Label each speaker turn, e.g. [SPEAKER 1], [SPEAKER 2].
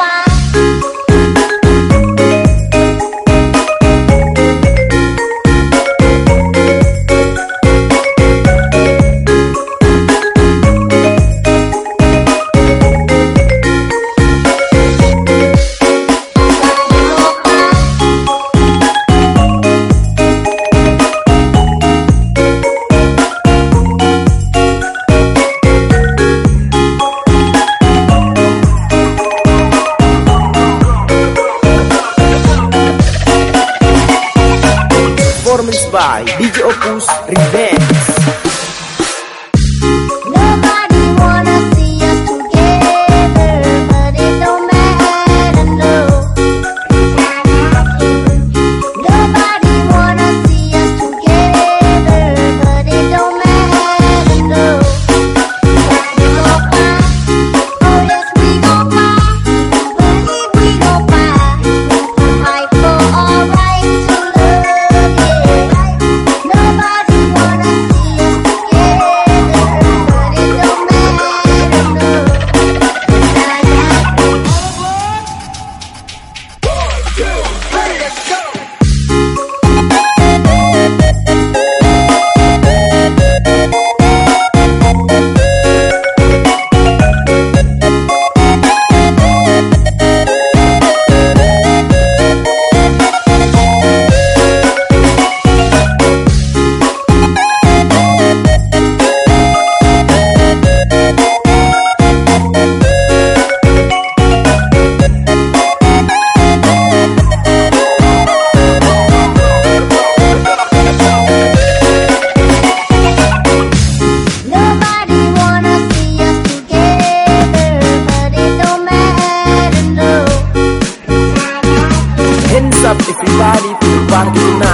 [SPEAKER 1] bye.
[SPEAKER 2] By. DJ Opus Revenge up if you party, party tonight